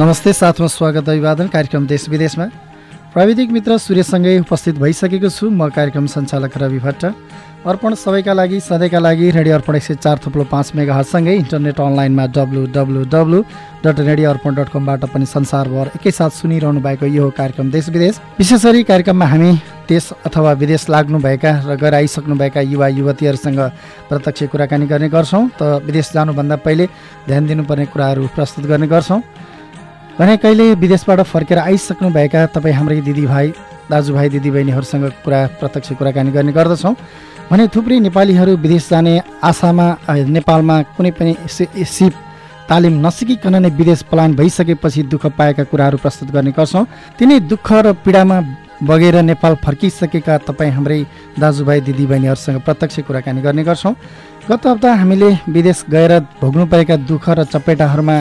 नमस्ते साथमा स्वागत अभिवादन कार्यक्रम देश विदेशमा। प्राविधिक मित्र सूर्यसँगै उपस्थित भइसकेको छु म कार्यक्रम सञ्चालक रवि भट्ट। अर्पण सबैका लागि सधैँका लागि रेडियो अर्पण एक सय चार थुप्रो पाँच मेगा हदसँगै इन्टरनेट अनलाइनमा W W W dot radio Arpan dot कमबाट पनि संसारभर एकैसाथ सुनिरहनु भएको यो कार्यक्रम देश विदेश। विशेष गरी कार्यक्रममा हामी देश अथवा विदेश लाग्नुभएका र गएर आइसक्नुभएका युवा युवतीहरूसँग प्रत्यक्ष कुराकानी गर्ने गर्छौँ त विदेश जानुभन्दा पहिले ध्यान दिनुपर्ने कुराहरू प्रस्तुत गर्ने गर्छौँ। भने कहिले विदेशबाट फर्केर आइसक्नुभएका तपाईँ हाम्रै दिदीभाइ दाजुभाइ दिदीबहिनीहरूसँग कुरा प्रत्यक्ष कुराकानी गर्ने गर्दछौँ। भने थुप्रै नेपालीहरू विदेश जाने आशामा नेपालमा कुनै पनि सिप तालिम नसिकिकन नै विदेश पलायन भइसकेपछि दुःख पाएका कुराहरू प्रस्तुत गर्ने गर्छौँ। तिनै दुःख र पीडामा बगेर नेपाल फर्किसकेका तपाईँ हाम्रै दाजुभाइ दिदीबहिनीहरूसँग प्रत्यक्ष कुराकानी गर्ने गर्छौँ। गत हप्ता हामीले विदेश गएर भोग्नु परेका दुःख र चपेटाहरूमा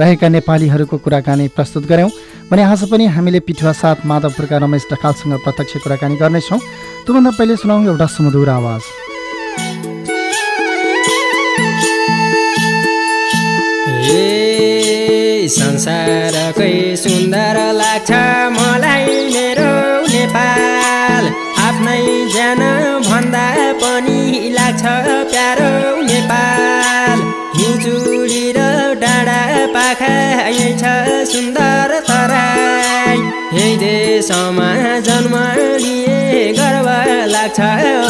रहेका नेपालीहरूको कुराकानी प्रस्तुत गऱ्यौँ। भने आज पनि हामीले पिठुवा साथ माधवपुरका रमेश ढकालसँग प्रत्यक्ष कुराकानी गर्नेछौँ। त्योभन्दा पहिले सुनाउँ एउटा सुमधुर आवाज। संसारकै सुन्दर लाग्छ मलाई। पनि लाग्छ प्यारो नेपाल। हिजुली र डाँडा पाखा छ सुन्दर तराई। यही देशमा जन्म लिए गर्व लाग्छ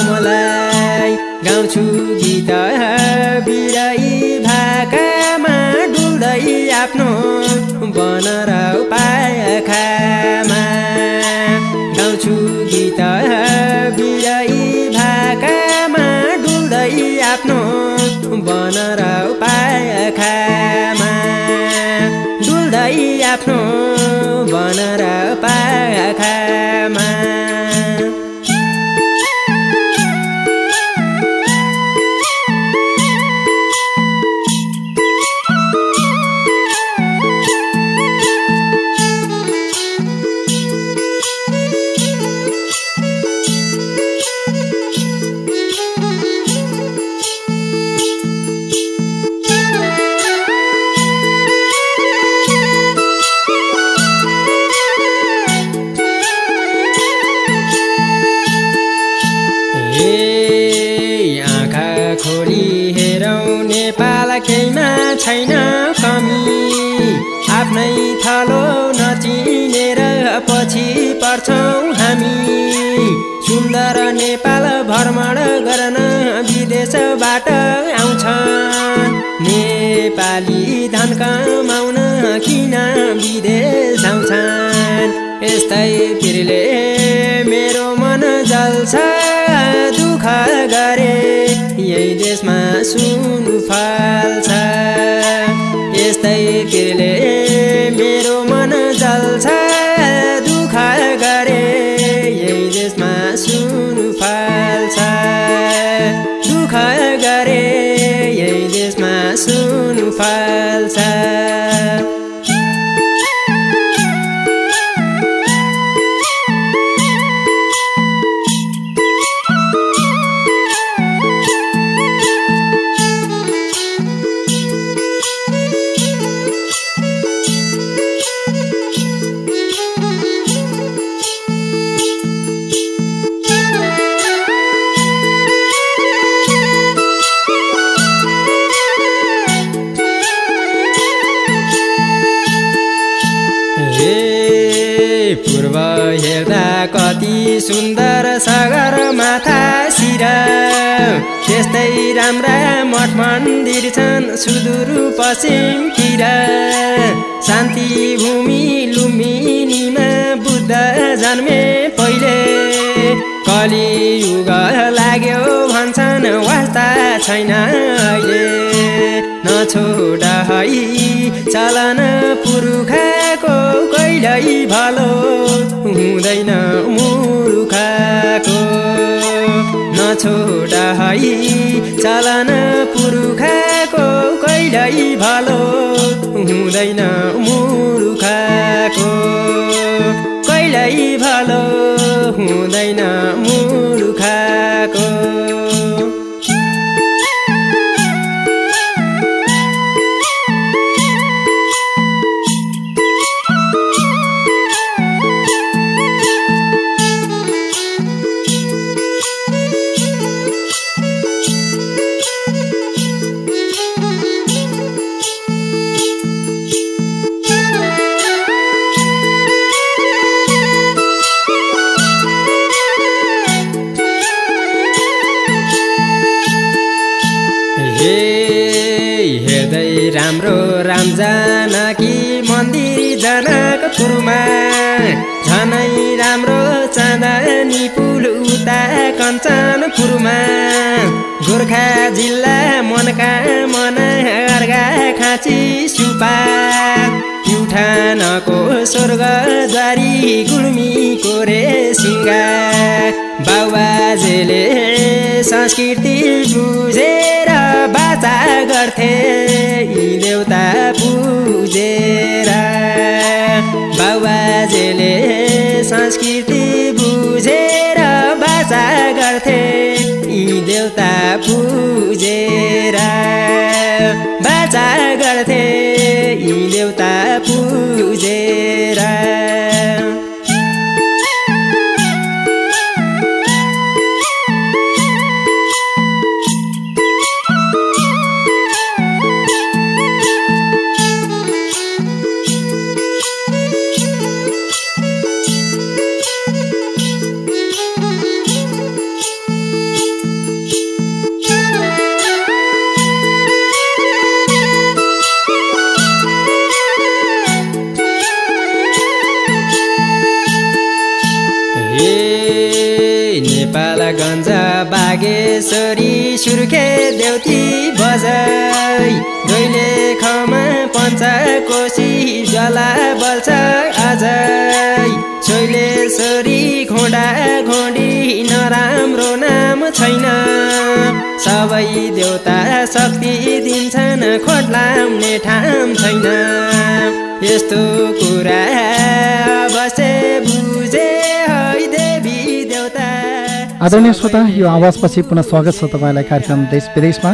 मलाई। गाउँछु गीत बिराई भाकामा डुल्दै आफ्नो बनर पाखामा। गाउँछु गीत बिराई आफ्नो बनर पाखामा। छैन कमी। आफ्नै थलो नचिनेर पछि पर्छौँ हामी। सुन्दर नेपाल भ्रमण गर्न विदेशबाट आउँछन्। नेपाली धन कमाउन किन विदेश आउँछन्? यस्तै पिरले मेरो मन जल्छ दुःख गरे। देशमा सुन फाल्छ। यस्तै पिरले कति सुन्दर सागर माथा शिर। त्यस्तै राम्रा मठ मन्दिर छन् सुदूर पश्चिमतिर शान्ति भूमि लुम्बिनीमा बुद्ध जन्मे पहिले। कलियुग लाग्यो भन्छन् वास्ता छैन अहिले। नछोड है चलन कहिल्यै भलो हुँदैन मुर्खाको। नछोड है चलन पुर्खाको कहिल्यै भलो हुँदैन मुर्खाको। कहिल्यै भलो हुँदैन मुर्खाको हाम्रो राम जानकी मन्दिर जनकपुरमा झनै राम्रो चाँदनी पुल उता कञ्चनपुरमा गोर्खा जिल्ला मनका मना अर्गा खाँची सुपा। प्युठानको स्वर्गद्वारी गुल्मीको रे सिङ्गा बाबुबाजेले संस्कृति बुझेर गर्थे देउता पुजेर बाबुबाजेले संस्कृति बुझेर बाचा गर्थे यी देउता पुजेर बाचा गर्थे यी देउता पुजेर बागेश्वरी सुर्खे देउती बजाई दोइले खमा पञ्चकोशी जला बल्छ अझै छोइलेश्वरी घोडा घोडी नराम्रो नाम छैन। सबै देउता शक्ति दिन्छन् खोट लाउने ठाम छैन। यस्तो कुरा आदरणीय श्रोता यो आवाजपछि पुनः स्वागत छ तपाईँलाई कार्यक्रम देश विदेशमा।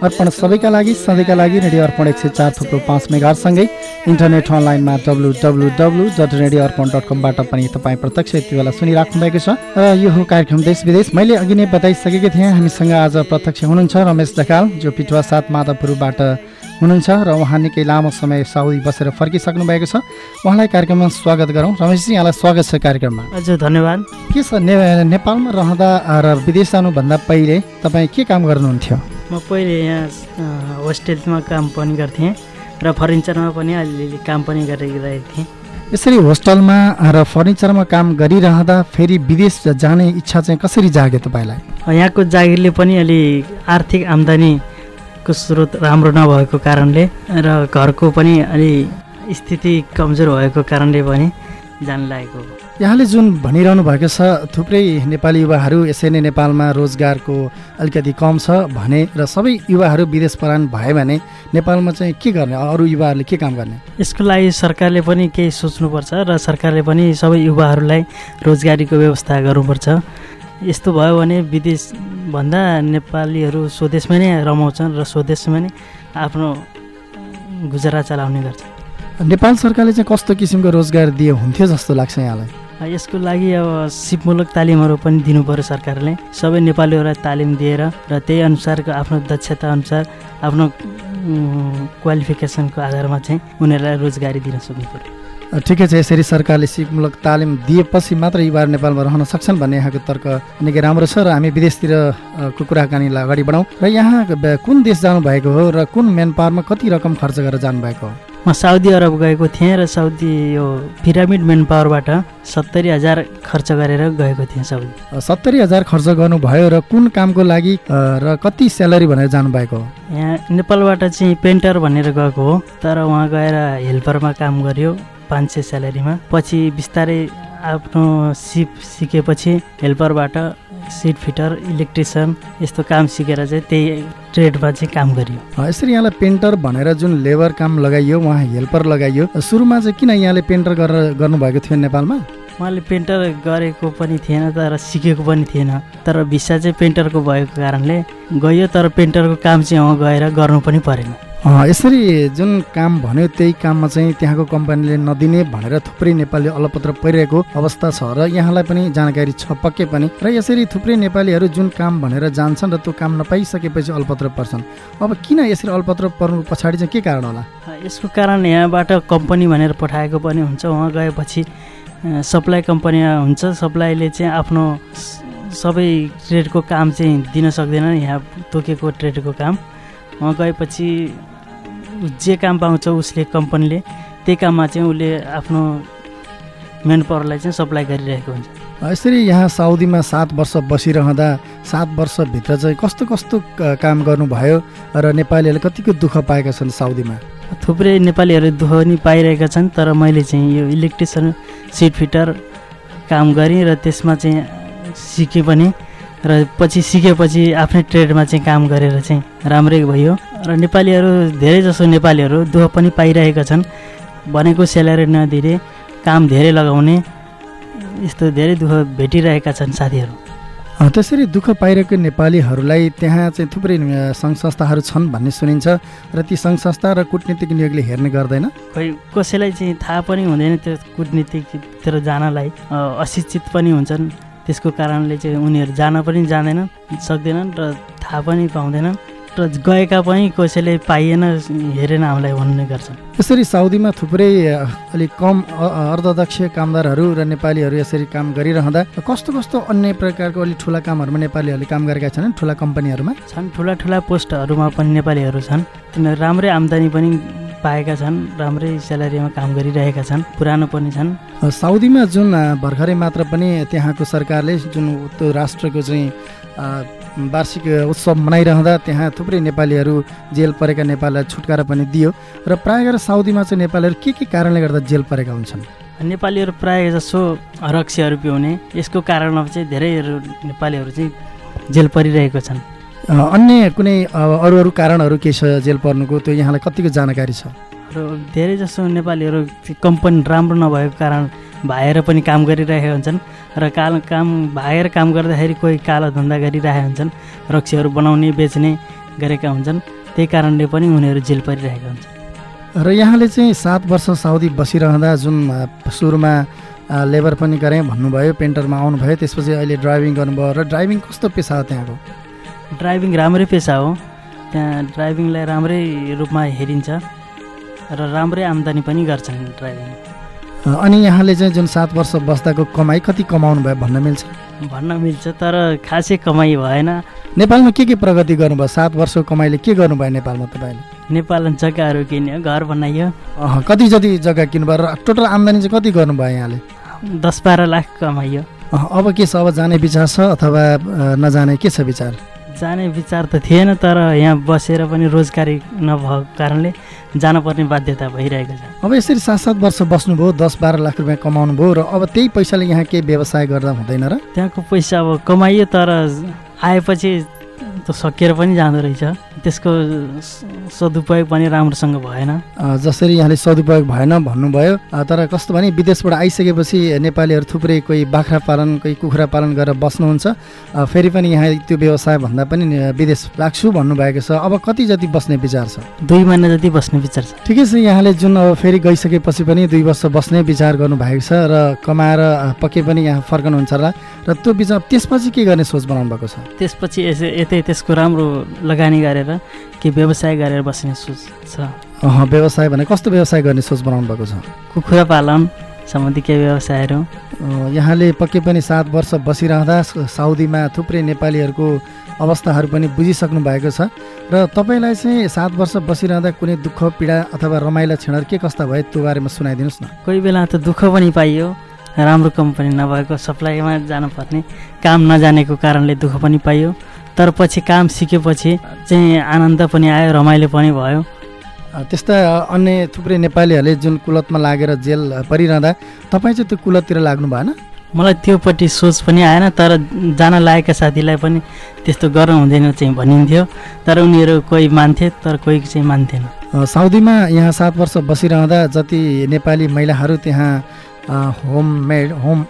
अर्पण सबैका लागि सधैँका लागि रेडियो अर्पण एक सय चार थुप्रो पाँच मेगाहरूसँगै। इन्टरनेट अनलाइनमा W W W dot radio Arpan dot कमबाट पनि तपाईँ प्रत्यक्ष यति बेला सुनिराख्नु भएको छ। र यो हो कार्यक्रम देश विदेश। मैले अघि नै बताइसकेको थिएँ हामीसँग आज प्रत्यक्ष हुनुहुन्छ रमेश ढकाल जो पिटुवा सात माधवपुरबाट हुनुहुन्छ र उहाँ निकै लामो समय साउदी बसेर फर्किसक्नु भएको छ। उहाँलाई कार्यक्रममा स्वागत गरौँ। रमेशजी यहाँलाई स्वागत छ कार्यक्रममा। हजुर धन्यवाद। के छ ने नेपालमा रहँदा र विदेश जानुभन्दा पहिले तपाईँ के काम गर्नुहुन्थ्यो? म पहिले यहाँ होस्टेलमा काम पनि गर्थेँ र फर्निचरमा पनि अलिअलि काम पनि गरिरहेको थिएँ। यसरी होस्टलमा र फर्निचरमा काम गरिरहँदा फेरि विदेश जाने इच्छा चाहिँ कसरी जाग्यो तपाईँलाई? यहाँको जागिरले पनि अलि आर्थिक आम्दानीको स्रोत राम्रो नभएको कारणले र घरको पनि अलि स्थिति कमजोर भएको कारणले पनि जान लागेको हो। यहाँले जुन भनिरहनु भएको छ थुप्रै नेपाली युवाहरू यसै नै नेपालमा रोजगारको अलिकति कम छ भने र सबै युवाहरू विदेश पलायन भयो भने नेपालमा चाहिँ के गर्ने? अरू युवाहरूले के काम गर्ने? यसको लागि सरकारले पनि केही सोच्नुपर्छ र सरकारले पनि सबै युवाहरूलाई रोजगारीको व्यवस्था गर्नुपर्छ। यस्तो भयो भने विदेशभन्दा नेपालीहरू स्वदेशमै नै रमाउँछन् र स्वदेशमा नै आफ्नो गुजारा चलाउने गर्छ नेपाल सरकारले चाहिँ कस्तो किसिमको रोजगार दिए हुन्थ्यो जस्तो लाग्छ यहाँलाई? यसको लागि अब सिपमूलक तालिमहरू पनि दिनु पऱ्यो सरकारले। सबै नेपालीहरूलाई तालिम दिएर र त्यही अनुसारको आफ्नो दक्षता अनुसार आफ्नो क्वालिफिकेसनको आधारमा चाहिँ उनीहरूलाई रोजगारी दिन सक्नु पऱ्यो ठिकै छ यसरी सरकारले सिपमूलक तालिम दिएपछि मात्र युवाहरू नेपालमा रहन सक्छन् भन्ने यहाँको तर्क निकै राम्रो छ र हामी विदेशतिर अ, को कुराकानीलाई अगाडि बढाउँ। र यहाँ कुन देश जानुभएको हो र कुन मेन पावरमा कति रकम खर्च गरेर जानुभएको हो? म साउदी अरब गएको थिएँ र साउदी यो पिरामिड मेन पावरबाट सत्तरी हजार खर्च गरेर गएको थिएँ साउदी। सत्तरी हजार खर्च गर्नुभयो र कुन कामको लागि र कति स्यालेरी भनेर जानुभएको हो? यहाँ नेपालबाट चाहिँ पेन्टर भनेर गएको हो तर उहाँ गएर हेल्परमा काम गर्यो। पाँच सय स्यालेरीमा। पछि बिस्तारै आफ्नो सिप सिकेपछि हेल्परबाट सिट फिटर इलेक्ट्रिसियन यस्तो काम सिकेर चाहिँ त्यही ट्रेडमा चाहिँ काम गरियो। यसरी यहाँलाई पेन्टर भनेर जुन लेबर काम लगाइयो उहाँ हेल्पर लगाइयो सुरुमा चाहिँ किन यहाँले पेन्टर गरेर गर्नुभएको थियो नेपालमा? उहाँले पेन्टर गरेको पनि थिएन तर सिकेको पनि थिएन। तर भिसा चाहिँ पेन्टरको भएको कारणले गयो तर पेन्टरको काम चाहिँ उहाँ गएर गर्नु पनि परेन। अ, यसरी जुन काम भन्यो त्यही काममा चाहिँ त्यहाँको कम्पनीले नदिने भनेर थुप्रै नेपाली अलपत्र परिरहेको अवस्था छ र यहाँलाई पनि जानकारी छ पक्कै पनि। र यसरी थुप्रै नेपालीहरू जुन काम भनेर जान्छन् र त्यो काम नपाइसकेपछि अलपत्र पर्छन्। अब किन यसरी अलपत्र पर्नु पछाडि चाहिँ के कारण होला? यसको कारण यहाँबाट कम्पनी भनेर पठाएको पनि हुन्छ। उहाँ गएपछि अ, सप्लाई कम्पनी हुन्छ सप्लाईले चाहिँ आफ्नो सबै ट्रेडको काम चाहिँ दिन सक्दैन यहाँ तोकेको ट्रेडको काम। उहाँ गएपछि जे काम पाउँछ उसले कम्पनीले त्यही काममा चाहिँ उसले आफ्नो मेन पावरलाई चाहिँ सप्लाई गरिरहेको हुन्छ। यसरी यहाँ साउदीमा सात वर्ष बसिरहँदा सात वर्षभित्र चाहिँ कस्तो कस्तो काम गर्नुभयो र नेपालीहरूले कतिको दुःख पाएका छन् साउदीमा? थुप्रै नेपालीहरू पनि पाइरहेका छन् तर मैले चाहिँ यो इलेक्ट्रिसियन सिट फिटर काम गरेँ र त्यसमा चाहिँ सिकेँ पनि र पछि सिकेपछि आफ्नै ट्रेडमा चाहिँ काम गरेर चाहिँ राम्रै भयो। र नेपालीहरू धेरै जसो नेपालीहरू दुःख पनि पाइरहेका छन्। भनेको स्यालेरी नदिने काम धेरै लगाउने यस्तो धेरै दुःख भेटिरहेका छन् साथीहरू। त्यसरी दुःख पाइरहेको नेपालीहरूलाई त्यहाँ चाहिँ थुप्रै सङ्घ संस्थाहरू छन् भन्ने सुनिन्छ र ती सङ्घ संस्था र कुटनीतिक नियोगले हेर्ने गर्दैन। खोइ कसैलाई चाहिँ थाहा पनि हुँदैन त्यो कुटनीतितिर जानलाई। अशिक्षित पनि हुन्छन्। त्यसको कारणले चाहिँ उनीहरू जान पनि जाँदैनन् सक्दैनन् र थाहा पनि पाउँदैनन्। गएका पनि कसैले पाइएन हेरेन हामीलाई भन्ने गर्छन् यसरी साउदीमा थुप्रै अलिक कम अर्धदक्ष कामदारहरू र नेपालीहरू यसरी काम गरिरहँदा कस्तो कस्तो अन्य प्रकारको अलिक ठुला कामहरूमा नेपालीहरूले काम गरेका छन् ठुला कम्पनीहरूमा? छन् ठुला ठुला पोस्टहरूमा पनि नेपालीहरू छन्। तिनीहरू राम्रै आम्दानी पनि पाएका छन् राम्रै स्यालेरीमा काम गरिरहेका छन् पुरानो पनि छन्। साउदीमा जुन भर्खरै मात्र पनि त्यहाँको सरकारले जुन त्यो राष्ट्रको चाहिँ वार्षिक उत्सव मनाइरहँदा त्यहाँ थुप्रै नेपालीहरू जेल परेका नेपालीलाई छुटकारा पनि दियो र प्रायः गरेर साउदीमा चाहिँ नेपालीहरू के के कारणले गर्दा जेल परेका हुन्छन्? नेपालीहरू प्रायः जसो रक्सीहरू पिउने यसको कारणमा चाहिँ धेरैहरू नेपालीहरू चाहिँ जेल परिरहेको छन्। अन्य कुनै अरू अरू कारणहरू के छ जेल पर्नुको? त्यो यहाँलाई कतिको जानकारी छ? र धेरै जसो नेपालीहरू कम्पनी राम्रो नभएको कारण भागेर पनि काम गरिरहेका हुन्छन् र काल काम भागेर काम गर्दाखेरि कोही कालो धन्दा गरिरहेका हुन्छन् रक्सीहरू बनाउने बेच्ने गरेका हुन्छन् त्यही कारणले पनि उनीहरू जेल परिरहेका हुन्छन्। र यहाँले चाहिँ सात वर्ष साउदी बसिरहँदा जुन सुरुमा लेबर पनि गरेँ भन्नुभयो पेन्टरमा आउनुभयो त्यसपछि अहिले ड्राइभिङ गर्नुभयो र ड्राइभिङ कस्तो पेसा हो त्यहाँको? ड्राइभिङ राम्रै पेसा हो। त्यहाँ ड्राइभिङलाई राम्रै रूपमा हेरिन्छ। र राम्रै आम्दानी पनि गर्छन् ड्राइभिङ। अनि यहाँले चाहिँ जुन सात वर्ष बस्दाको कमाइ कति कमाउनु भयो भन्न मिल्छ? भन्न मिल्छ तर खासै कमाइ भएन। नेपालमा के के प्रगति गर्नुभयो? सात वर्षको कमाइले के गर्नुभयो नेपालमा तपाईँले? नेपालमा जग्गाहरू किन्यो घर बनाइयो। कति जति जग्गा किन्नुभयो र टोटल आम्दानी चाहिँ कति गर्नुभयो यहाँले? दस बाह्र लाख कमाइयो। अब के छ? अब जाने विचार छ अथवा नजाने के छ विचार? जाने विचार त थिएन तर यहाँ बसेर पनि रोजगारी नभएको कारणले जानुपर्ने बाध्यता भइरहेको छ। अब यसरी सात सात वर्ष बस्नुभयो दस बाह्र लाख रुपियाँ कमाउनु भयो र अब त्यही पैसाले यहाँ केही व्यवसाय गर्दा हुँदैन र? त्यहाँको पैसा अब कमाइयो तर आएपछि सकिएर पनि जाँदो रहेछ। त्यसको सदुपयोग पनि राम्रोसँग भएन। जसरी यहाँले सदुपयोग भएन भन्नुभयो तर कस्तो भने विदेशबाट आइसकेपछि नेपालीहरू थुप्रै कोही बाख्रा पालन कोही कुखुरा पालन गरेर बस्नुहुन्छ। फेरि पनि यहाँ त्यो व्यवसाय भन्दा पनि विदेश लाग्छु भन्नुभएको छ। अब कति जति बस्ने विचार छ? दुई महिना जति बस्ने विचार छ। ठिकै छ यहाँले जुन अब फेरि गइसकेपछि पनि दुई वर्ष बस्ने विचार गर्नुभएको छ र कमाएर पक्कै पनि यहाँ फर्कनुहुन्छ होला। र त्यो विचार त्यसपछि के गर्ने सोच बनाउनु भएको छ? त्यसपछि यतै त्यसको राम्रो लगानी गरेर के व्यवसाय गरेर बस्ने सोच छ। व्यवसाय भने कस्तो व्यवसाय गर्ने सोच बनाउनु भएको छ? कुखुरा पालन सम्बन्धी केही व्यवसायहरू। यहाँले पक्कै पनि सात वर्ष बसिरहँदा साउदीमा थुप्रै नेपालीहरूको अवस्थाहरू पनि बुझिसक्नु भएको छ। र तपाईँलाई चाहिँ सात वर्ष बसिरहँदा कुनै दुःख पीडा अथवा रमाइला क्षणहरू के कस्ता भयो त्यो बारेमा सुनाइदिनुहोस् न। कोही बेला त दुःख पनि पाइयो राम्रो कम्पनी नभएको सप्लाईमा जानुपर्ने काम नजानेको कारणले दुःख पनि पाइयो। तर पछि काम सिकेपछि चाहिँ आनन्द पनि आयो रमाइलो पनि भयो। त्यस्ता अन्य थुप्रै नेपालीहरूले जुन कुलतमा लागेर जेल परिरहँदा तपाईँ चाहिँ त्यो कुलततिर लाग्नु भएन? मलाई त्योपट्टि सोच पनि आएन तर जान लागेका साथीलाई पनि त्यस्तो गर्नु हुँदैन चाहिँ भनिन्थ्यो। तर उनीहरू कोही मान्थे तर कोही चाहिँ मान्थेन। साउदीमा यहाँ सात वर्ष बसिरहँदा जति नेपाली महिलाहरू त्यहाँ होम मेड होम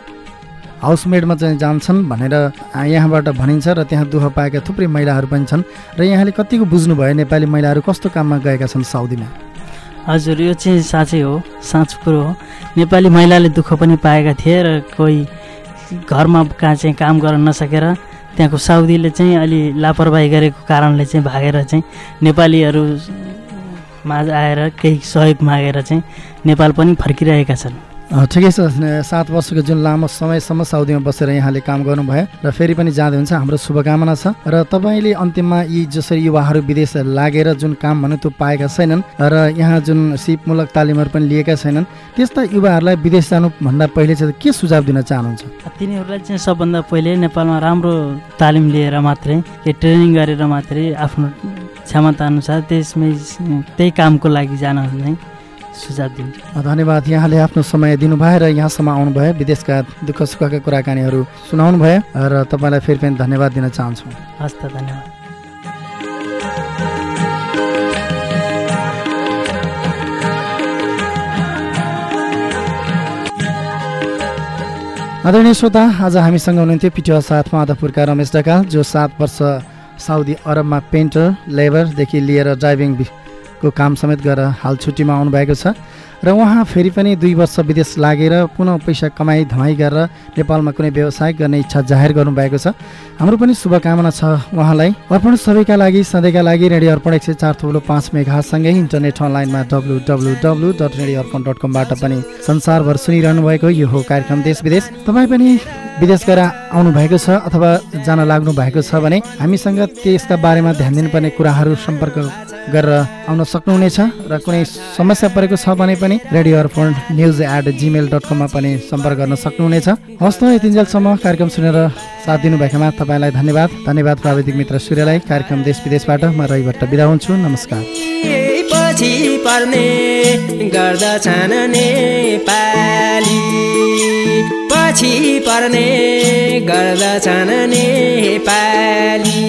हाउसमेडमा चाहिँ जान्छन् भनेर यहाँबाट भनिन्छ र त्यहाँ दुःख पाएका थुप्रै महिलाहरू पनि छन्। र यहाँले कतिको बुझ्नुभयो नेपाली महिलाहरू कस्तो काममा गएका छन् साउदीमा? हजुर यो चाहिँ साँच्चै हो साँचो कुरो हो। नेपाली महिलाले दुःख पनि पाएका थिए र कोही घरमा कहाँ चाहिँ काम गर्न नसकेर त्यहाँको साउदीले चाहिँ अलि लापरवाही गरेको कारणले चाहिँ भागेर चाहिँ नेपालीहरू माझ आएर केही सहयोग मागेर चाहिँ नेपाल पनि फर्किरहेका छन्। ठिकै छ सात वर्षको जुन लामो समयसम्म साउदीमा बसेर यहाँले काम गर्नुभयो र फेरि पनि जाँदै हुन्छ। हाम्रो शुभकामना छ। र तपाईँले अन्तिममा यी जसरी युवाहरू विदेश लागेर जुन काम भने त्यो पाएका छैनन् र यहाँ जुन सिपमूलक तालिमहरू पनि लिएका छैनन् त्यस्ता युवाहरूलाई विदेश जानुभन्दा पहिले चाहिँ के सुझाव दिन चाहनुहुन्छ? तिनीहरूलाई चाहिँ सबभन्दा पहिले नेपालमा राम्रो तालिम लिएर मात्रै ट्रेनिङ गरेर मात्रै आफ्नो क्षमता अनुसार त्यसमै त्यही कामको लागि जान सुझाव दिन्छु। धन्यवाद। यहाँले आफ्नो समय दिनुभयो र यहाँसम्म आउनुभयो। विदेशका दुःख सुखका कुराकानीहरू सुनाउनु भयो र तपाईँलाई फेरि पनि धन्यवाद दिन चाहन्छु। हस् त धन्यवाद। आदरणीय श्रोता आज हामीसँग हुनुहुन्थ्यो पिटिओ साथमा माधवपुरका रमेश ढकाल जो सात वर्ष साउदी अरबमा पेन्टर लेबरदेखि लिएर ड्राइभिङ को काम समेत गरेर हाल छुट्टीमा आउनुभएको छ र उहाँ फेरि पनि दुई वर्ष विदेश लागेर पुनः पैसा कमाई धमाई गरेर नेपालमा कुनै व्यवसाय गर्ने इच्छा जाहेर गर्नुभएको छ। हाम्रो पनि शुभकामना छ उहाँलाई। अर्पण सबैका लागि सधैँका लागि रेडियो अर्पण एक सय चार थुप्रो पाँच मेघासँगै इन्टरनेट अनलाइनमा W W W dot radio Arpan dot कमबाट पनि संसारभर सुनिरहनु भएको यो हो कार्यक्रम देश विदेश। तपाईँ पनि विदेश गएर आउनु भएको छ अथवा जान लाग्नु भएको छ भने हामीसँग त्यसका बारेमा ध्यान दिनुपर्ने कुराहरू सम्पर्क गरेर आउन सक्नुहुनेछ र कुनै समस्या परेको छ भने पनि radio Arpan news at Gmail dot कममा पनि सम्पर्क गर्न सक्नुहुनेछ। हस् त यतिन्जेलसम्म कार्यक्रम सुनेर साथ दिनुभएकोमा तपाईँलाई धन्यवाद। धन्यवाद प्राविधिक मित्र सूर्यलाई। कार्यक्रम देश विदेशबाट म रविभट्ट बिदा हुन्छु। नमस्कार। पछि पर्ने गर्दछन् नेपाली। पछि पर्ने गर्दछन् नेपाली।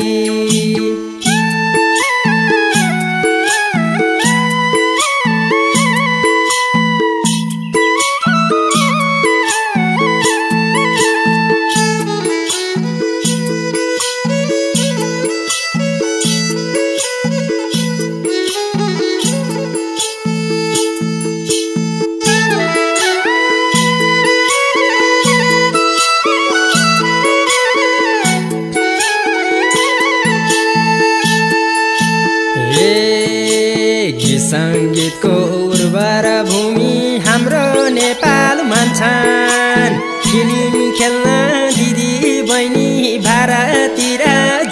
सङ्गीतको उर्वर भूमि हाम्रो नेपाल मान्छन्। फिल्म खेल्न दिदी बहिनी भारततिर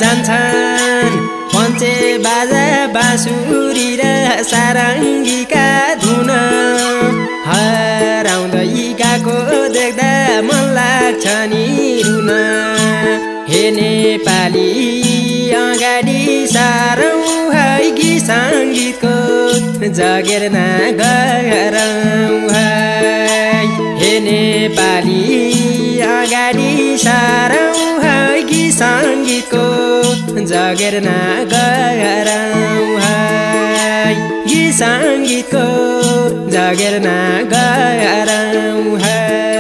जान्छन्। पञ्चे बाजा बाँसुरी र सारङ्गीका धुन। हराउँदै गएको देख्दा मन लाग्छ नि रुन। हे नेपाली अगाडि सारौँ है गीत सङ्गीतको जगेर नगरौँ है नेपाली अगाडि सारौँ है गीत सङ्गीतको जगेर नगरौँ है गीत सङ्गीतको जगेर नगरौँ हे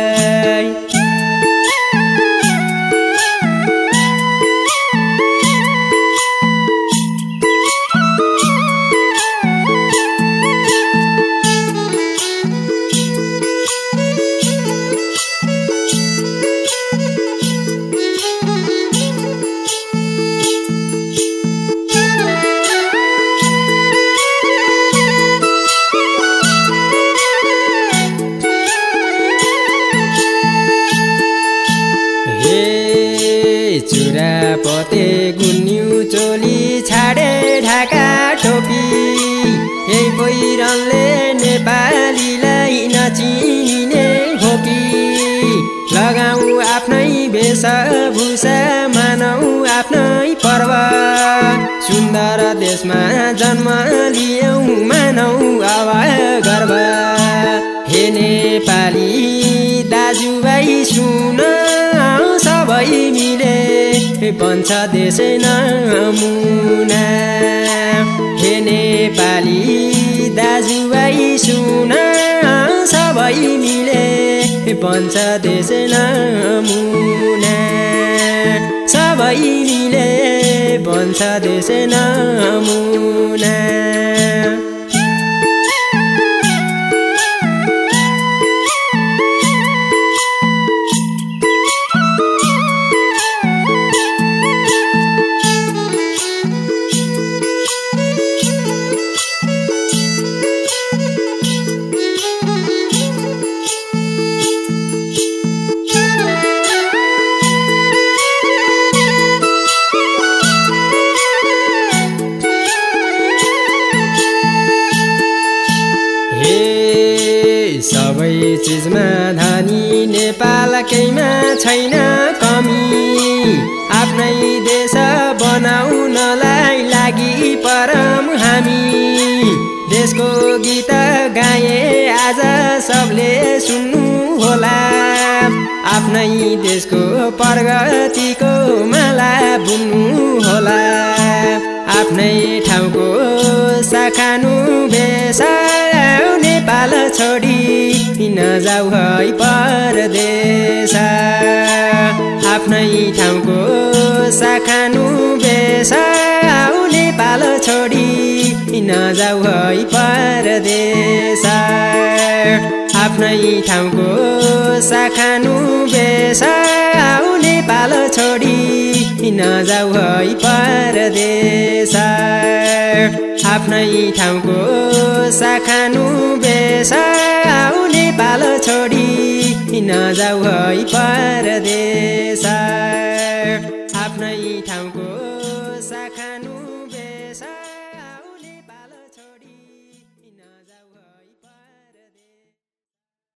चुरापते गुन्यु चोली छाडे ढाका टोपी यही पहिरनले नेपालीलाई नचिनिने घोपी लगाऊ आफ्नै वेशभूषा मानौ आफ्नै पर्व। सुन्दर देशमा जन्म लियौ मानौ अब गर्व। हे नेपाली दाजुभाइ सुन सबै मिले। बन्छ देश नमुना। हे नेपाली दाजुभाइ सुन सबै मिले बन्छ देश नमुना। सबै मिले बन्छ देश नमुना। चिजमा धनी नेपाल छैन कमी। आफ्नै देश बनाउनलाई लागि परम हामी। देशको गीत गाए आज सबले सुन्नु होला। आफ्नै देशको प्रगतिको माला बुन्नु होला। आफ्नै ठाउँको साखानु बेस नेपाल छोडी नजाउ है परदेश। आफ्नै ठाउँको साखानु बेस नेपाल छोडी नजाउ है परदेश। आफ्नै ठाउँको साखानु बेस आउने पालो छोडी नजाउ है परदेश आफ्नै ठाउँको साखानु बेस आउने पालो छोडी नजाउ है परदेश